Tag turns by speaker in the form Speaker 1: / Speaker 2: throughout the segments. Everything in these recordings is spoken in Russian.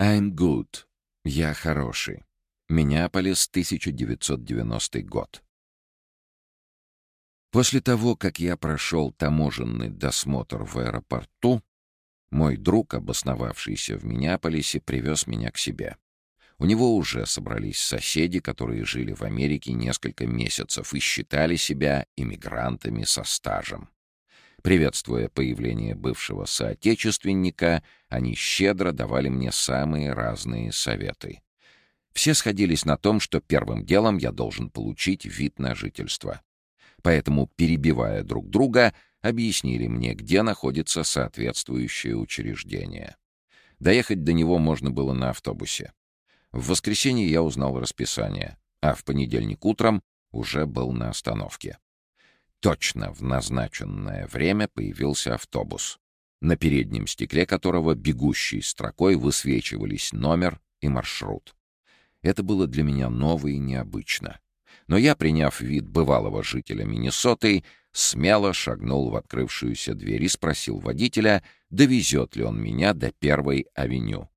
Speaker 1: I'm good. Я хороший. Миннеаполис, 1990 год. После того, как я прошел таможенный досмотр в аэропорту, мой друг, обосновавшийся в Миннеаполисе, привез меня к себе. У него уже собрались соседи, которые жили в Америке несколько месяцев и считали себя иммигрантами со стажем. Приветствуя появление бывшего соотечественника, они щедро давали мне самые разные советы. Все сходились на том, что первым делом я должен получить вид на жительство. Поэтому, перебивая друг друга, объяснили мне, где находится соответствующее учреждение. Доехать до него можно было на автобусе. В воскресенье я узнал расписание, а в понедельник утром уже был на остановке. Точно в назначенное время появился автобус, на переднем стекле которого бегущей строкой высвечивались номер и маршрут. Это было для меня ново и необычно. Но я, приняв вид бывалого жителя Миннесоты, смело шагнул в открывшуюся дверь и спросил водителя, довезет ли он меня до первой авеню.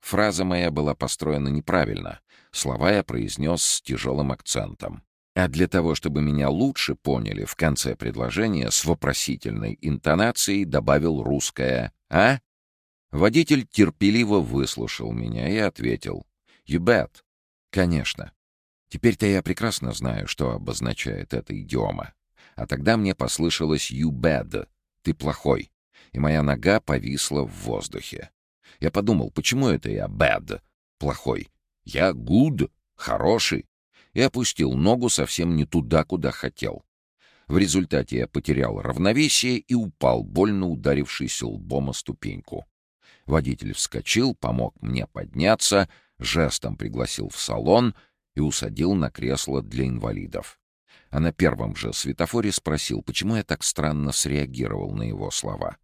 Speaker 1: Фраза моя была построена неправильно. Слова я произнес с тяжелым акцентом. А для того, чтобы меня лучше поняли, в конце предложения с вопросительной интонацией добавил русское «А?». Водитель терпеливо выслушал меня и ответил «You bet». «Конечно. Теперь-то я прекрасно знаю, что обозначает эта идиома. А тогда мне послышалось «you bad» — «ты плохой», и моя нога повисла в воздухе. Я подумал, почему это я bad — плохой? Я good — хороший. И опустил ногу совсем не туда, куда хотел. В результате я потерял равновесие и упал, больно ударившись лбом о ступеньку. Водитель вскочил, помог мне подняться, жестом пригласил в салон и усадил на кресло для инвалидов а на первом же светофоре спросил, почему я так странно среагировал на его слова.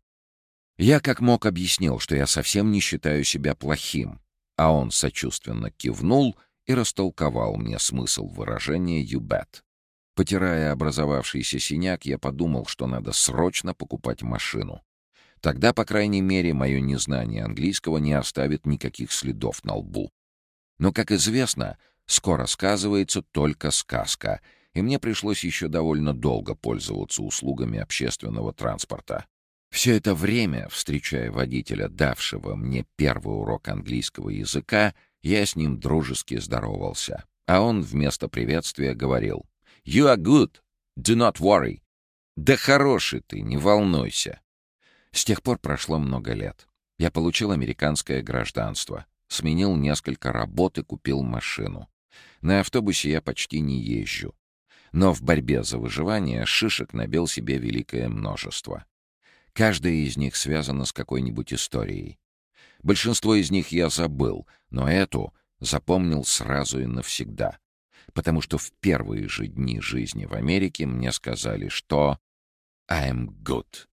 Speaker 1: Я как мог объяснил, что я совсем не считаю себя плохим, а он сочувственно кивнул и растолковал мне смысл выражения «you bet». Потирая образовавшийся синяк, я подумал, что надо срочно покупать машину. Тогда, по крайней мере, мое незнание английского не оставит никаких следов на лбу. Но, как известно, скоро сказывается только сказка — и мне пришлось еще довольно долго пользоваться услугами общественного транспорта. Все это время, встречая водителя, давшего мне первый урок английского языка, я с ним дружески здоровался, а он вместо приветствия говорил «You are good, do not worry». «Да хороший ты, не волнуйся». С тех пор прошло много лет. Я получил американское гражданство, сменил несколько работ и купил машину. На автобусе я почти не езжу но в борьбе за выживание шишек набил себе великое множество. Каждая из них связана с какой-нибудь историей. Большинство из них я забыл, но эту запомнил сразу и навсегда, потому что в первые же дни жизни в Америке мне сказали, что «I'm good».